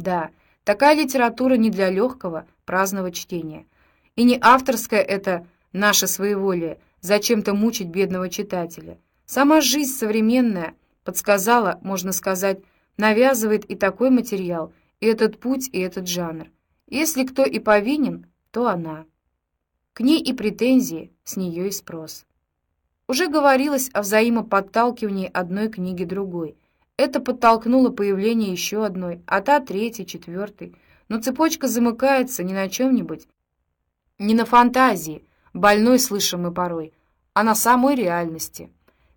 Да, такая литература не для легкого, праздного чтения. И не авторское это наше своеволие, зачем-то мучить бедного читателя. Сама жизнь современная подсказала, можно сказать, навязывает и такой материал, и этот путь, и этот жанр. Если кто и повинен, то она. К ней и претензии, с нее и спрос. Уже говорилось о взаимоподталкивании одной книги другой. Это подтолкнуло появление еще одной, а та третьей, четвертой. Но цепочка замыкается не на чем-нибудь, не на фантазии, больной слышим мы порой, а на самой реальности.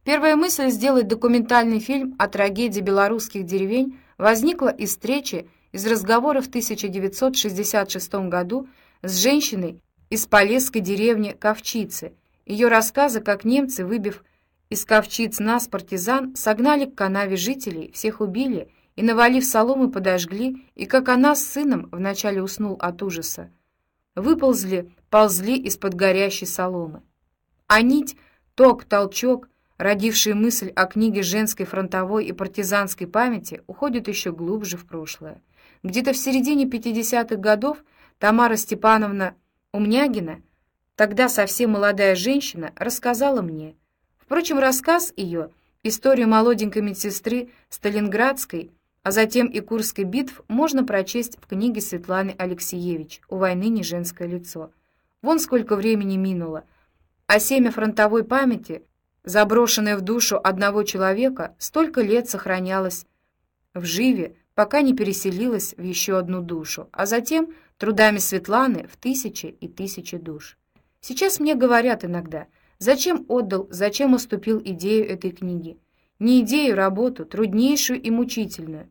Первая мысль сделать документальный фильм о трагедии белорусских деревень возникла из встречи, из разговора в 1966 году с женщиной из полесской деревни Ковчицы. Ее рассказы, как немцы, выбив из Ковчиц нас, партизан, согнали к канаве жителей, всех убили и, навалив соломы, подожгли, и как она с сыном вначале уснул от ужаса. Выползли, ползли из-под горящей соломы. А нить, ток, толчок, родившие мысль о книге женской фронтовой и партизанской памяти, уходят еще глубже в прошлое. Где-то в середине 50-х годов Тамара Степановна Умнягина, тогда совсем молодая женщина, рассказала мне. Впрочем, рассказ ее, историю молоденькой медсестры Сталинградской, а затем и Курской битв можно прочесть в книге Светланы Алексеевич «У войны не женское лицо». Вон сколько времени минуло, а семя фронтовой памяти, заброшенное в душу одного человека, столько лет сохранялось в живе, пока не переселилось в еще одну душу, а затем трудами Светланы в тысячи и тысячи душ. Сейчас мне говорят иногда, зачем отдал, зачем уступил идею этой книги. Не идею, работу, труднейшую и мучительную.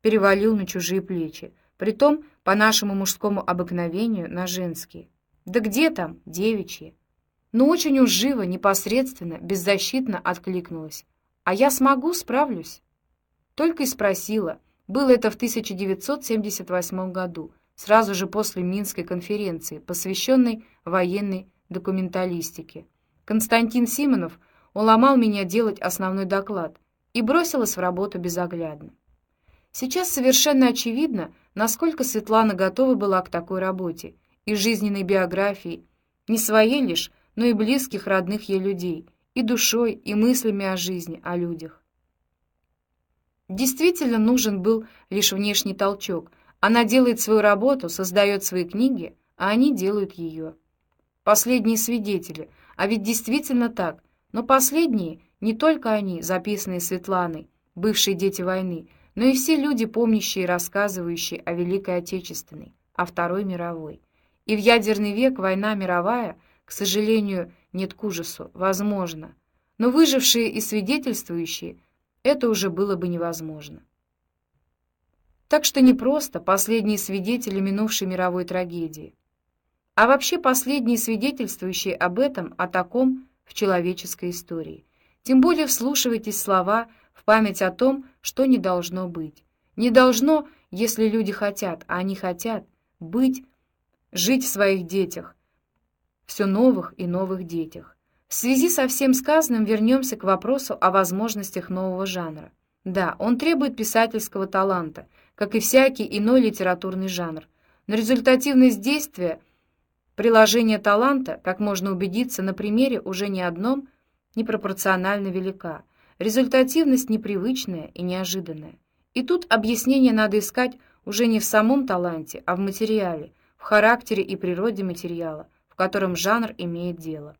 Перевалил на чужие плечи, притом по нашему мужскому обыкновению на женские. Да где там, девичьи? Но очень уж живо, непосредственно, беззащитно откликнулась. А я смогу, справлюсь. Только и спросила. Было это в 1978 году, сразу же после Минской конференции, посвященной военной документалистике. Константин Симонов уломал меня делать основной доклад и бросилась в работу безоглядно. Сейчас совершенно очевидно, насколько Светлана готова была к такой работе и жизненной биографии, не своей лишь, но и близких, родных ей людей, и душой, и мыслями о жизни, о людях. Действительно нужен был лишь внешний толчок. Она делает свою работу, создает свои книги, а они делают ее. Последние свидетели, а ведь действительно так. Но последние, не только они, записанные Светланой, бывшие дети войны, но и все люди, помнящие и рассказывающие о Великой Отечественной, о Второй мировой. И в ядерный век война мировая, к сожалению, нет к ужасу, возможно. Но выжившие и свидетельствующие это уже было бы невозможно. Так что не просто последние свидетели минувшей мировой трагедии, а вообще последние свидетельствующие об этом, о таком в человеческой истории. Тем более вслушивайтесь слова в память о том, что не должно быть. Не должно, если люди хотят, а они хотят, быть, жить в своих детях, все новых и новых детях. В связи со всем сказанным вернемся к вопросу о возможностях нового жанра. Да, он требует писательского таланта, как и всякий иной литературный жанр. Но результативность действия, приложение таланта, как можно убедиться на примере уже не одном, непропорционально велика. Результативность непривычная и неожиданная. И тут объяснение надо искать уже не в самом таланте, а в материале, в характере и природе материала, в котором жанр имеет дело.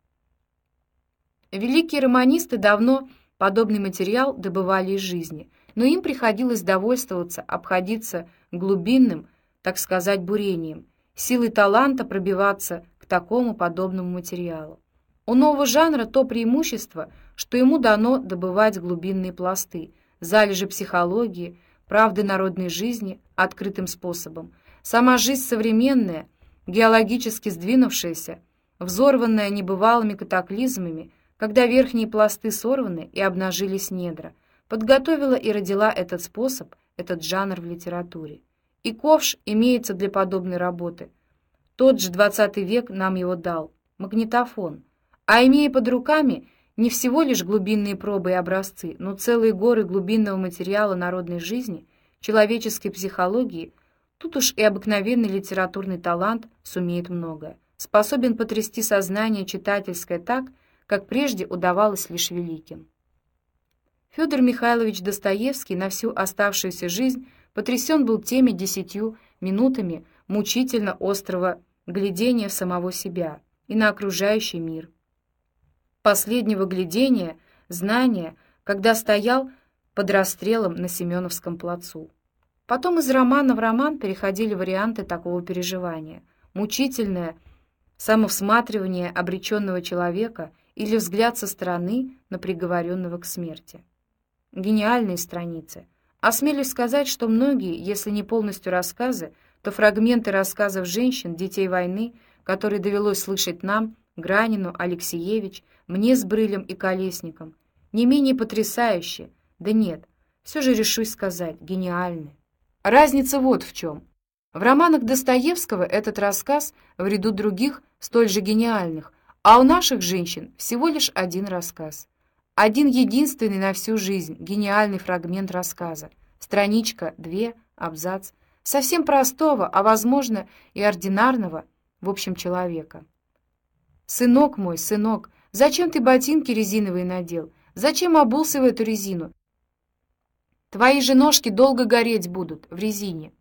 Великие романисты давно подобный материал добывали из жизни, но им приходилось довольствоваться, обходиться глубинным, так сказать, бурением, силой таланта пробиваться к такому подобному материалу. У нового жанра то преимущество, что ему дано добывать глубинные пласты, залежи психологии, правды народной жизни открытым способом. Сама жизнь современная, геологически сдвинувшаяся, взорванная небывалыми катаклизмами, когда верхние пласты сорваны и обнажились недра, подготовила и родила этот способ, этот жанр в литературе. И ковш имеется для подобной работы. Тот же XX век нам его дал, магнитофон. А имея под руками не всего лишь глубинные пробы и образцы, но целые горы глубинного материала народной жизни, человеческой психологии, тут уж и обыкновенный литературный талант сумеет многое, способен потрясти сознание читательское так, как прежде удавалось лишь великим. Федор Михайлович Достоевский на всю оставшуюся жизнь потрясен был теми десятью минутами мучительно острого глядения в самого себя и на окружающий мир. Последнего глядения, знания, когда стоял под расстрелом на Семеновском плацу. Потом из романа в роман переходили варианты такого переживания. Мучительное самовсматривание обреченного человека или взгляд со стороны на приговоренного к смерти гениальные страницы. Осмелюсь сказать, что многие, если не полностью рассказы, то фрагменты рассказов женщин, детей войны, которые довелось слышать нам, Гранину, Алексеевич, мне с Брылем и Колесником, не менее потрясающие, да нет, все же решусь сказать, гениальны. Разница вот в чем. В романах Достоевского этот рассказ в ряду других столь же гениальных, а у наших женщин всего лишь один рассказ. Один единственный на всю жизнь гениальный фрагмент рассказа. Страничка, две, абзац. Совсем простого, а, возможно, и ординарного, в общем, человека. «Сынок мой, сынок, зачем ты ботинки резиновые надел? Зачем обулся в эту резину? Твои же ножки долго гореть будут в резине».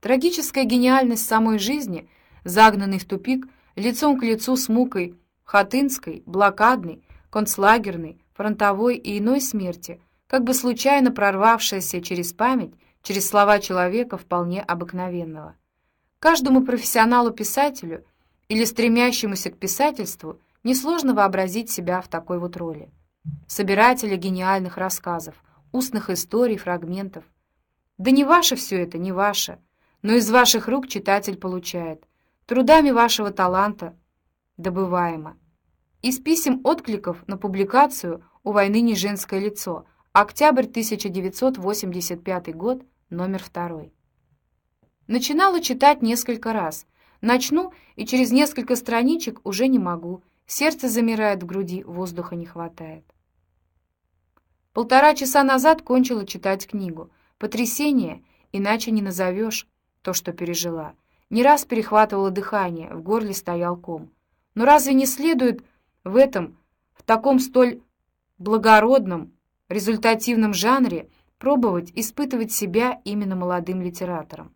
Трагическая гениальность самой жизни, загнанный в тупик, лицом к лицу с мукой хатынской, блокадной, концлагерной, фронтовой и иной смерти, как бы случайно прорвавшаяся через память, через слова человека вполне обыкновенного. Каждому профессионалу-писателю или стремящемуся к писательству несложно вообразить себя в такой вот роли. Собирателя гениальных рассказов, устных историй, фрагментов. Да не ваше все это, не ваше, но из ваших рук читатель получает, трудами вашего таланта добываемо. Из писем откликов на публикацию «У войны не женское лицо», октябрь 1985 год, номер второй. Начинала читать несколько раз. Начну, и через несколько страничек уже не могу. Сердце замирает в груди, воздуха не хватает. Полтора часа назад кончила читать книгу. Потрясение, иначе не назовешь то, что пережила. Не раз перехватывало дыхание, в горле стоял ком. Но разве не следует в этом, в таком столь благородном, результативном жанре пробовать испытывать себя именно молодым литератором.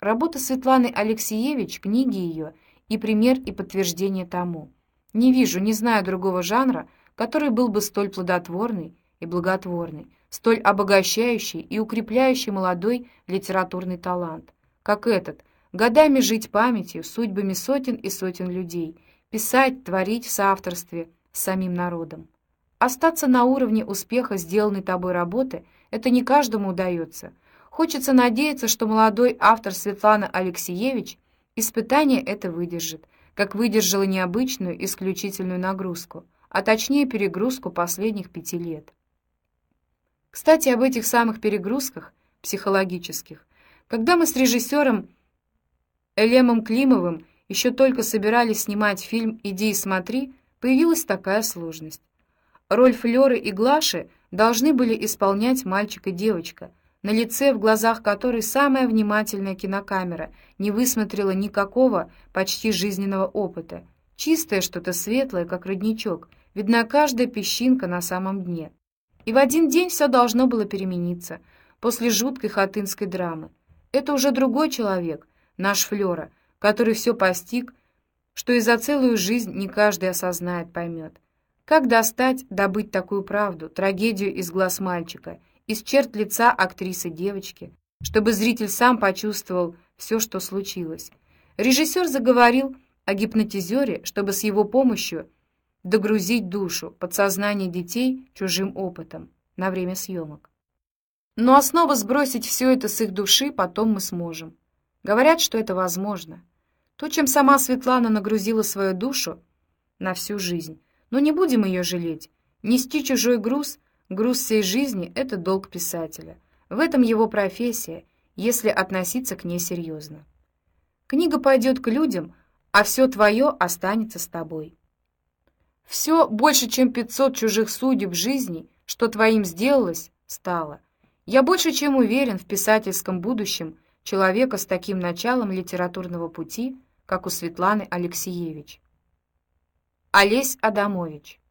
Работа Светланы Алексеевич, книги ее и пример и подтверждение тому. Не вижу, не знаю другого жанра, который был бы столь плодотворный и благотворный, столь обогащающий и укрепляющий молодой литературный талант, как этот, годами жить памятью, судьбами сотен и сотен людей – писать, творить в соавторстве с самим народом. Остаться на уровне успеха сделанной тобой работы — это не каждому удается. Хочется надеяться, что молодой автор Светлана Алексеевич испытание это выдержит, как выдержала необычную исключительную нагрузку, а точнее перегрузку последних пяти лет. Кстати, об этих самых перегрузках психологических. Когда мы с режиссером Элемом Климовым еще только собирались снимать фильм «Иди и смотри», появилась такая сложность. Роль Флёры и Глаши должны были исполнять мальчик и девочка, на лице, в глазах которой самая внимательная кинокамера не высмотрела никакого почти жизненного опыта. Чистое что-то светлое, как родничок, видна каждая песчинка на самом дне. И в один день все должно было перемениться, после жуткой хатынской драмы. Это уже другой человек, наш Флёра — который все постиг, что и за целую жизнь не каждый осознает, поймет. Как достать, добыть такую правду, трагедию из глаз мальчика, из черт лица актрисы девочки, чтобы зритель сам почувствовал все, что случилось. Режиссер заговорил о гипнотизере, чтобы с его помощью догрузить душу, подсознание детей чужим опытом на время съемок. Но основа сбросить все это с их души потом мы сможем. Говорят, что это возможно. То, чем сама Светлана нагрузила свою душу на всю жизнь. Но не будем ее жалеть. Нести чужой груз, груз всей жизни — это долг писателя. В этом его профессия, если относиться к ней серьезно. Книга пойдет к людям, а все твое останется с тобой. Все больше, чем 500 чужих судеб жизни, что твоим сделалось, стало. Я больше чем уверен в писательском будущем человека с таким началом литературного пути, как у Светланы Алексеевич. Олесь Адамович